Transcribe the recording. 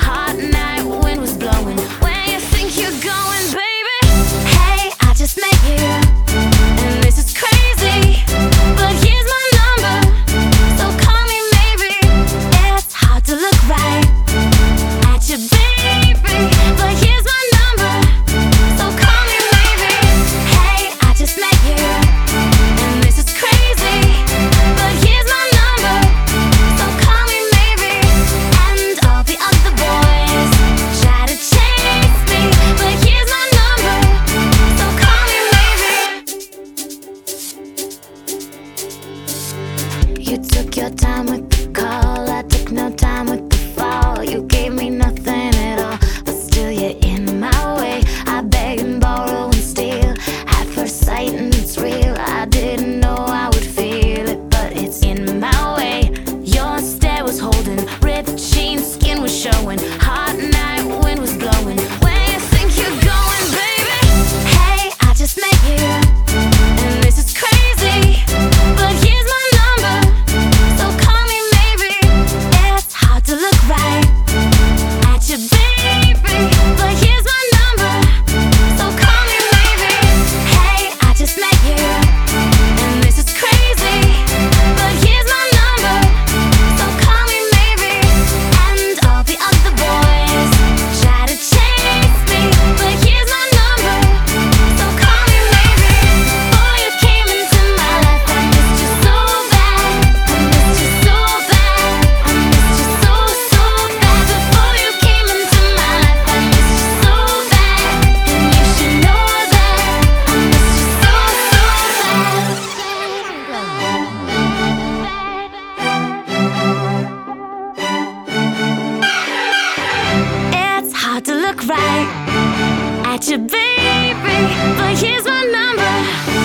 hot now. You took your time with look right at your baby, but here's my number.